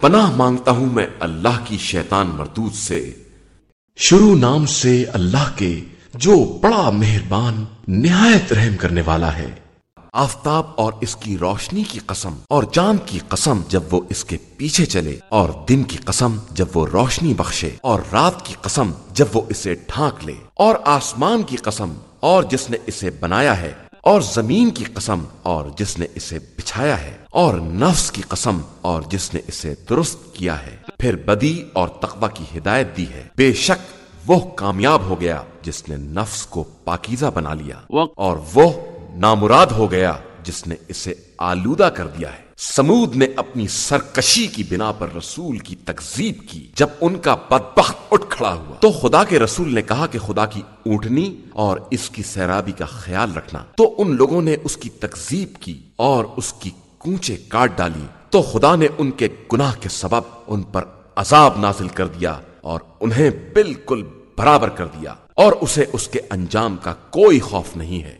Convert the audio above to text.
پناہ مانگتا ہوں میں اللہ کی شیطان مردود سے۔ شروع نام سے اللہ کے جو بڑا مہربان، نہایت رحم کرنے والا ہے۔ آفتاب اور اس کی روشنی کی قسم اور چاند کی قسم جب وہ اس کے پیچھے چلے اور دن کی قسم جب وہ روشنی بخشے اور رات کی قسم جب وہ اسے ڈھانک لے اور آسمان کی قسم اور جس نے اسے بنایا ہے۔ اور زمین کی قسم اور جس نے اسے بچھایا ہے اور نفس کی قسم اور جس نے اسے درست کیا ہے۔ پھر بدی اور تقوی کی ہدایت دی ہے۔ بے شک وہ کامیاب ہو گیا جس نے نفس کو پاکیزہ بنا لیا۔ اور وہ نامراد ہو گیا۔ جس نے اسے آلودہ کر دیا ہے۔ سمود نے اپنی سرکشی کی بنا پر رسول کی تکزیب کی، جب ان کا بدبخت اٹھ کھڑا ہوا۔ تو خدا کے رسول نے کہا کہ خدا کی اونٹنی اور اس کی سیرابی کا خیال رکھنا۔ تو ان لوگوں نے اس کی تکزیب کی اور اس کی کونچے کاٹ ڈالی۔ تو خدا نے ان کے گناہ کے سبب ان پر عذاب نازل کر دیا اور انہیں بالکل برابر کر دیا۔ اور اسے اس کے انجام کا کوئی خوف نہیں ہے۔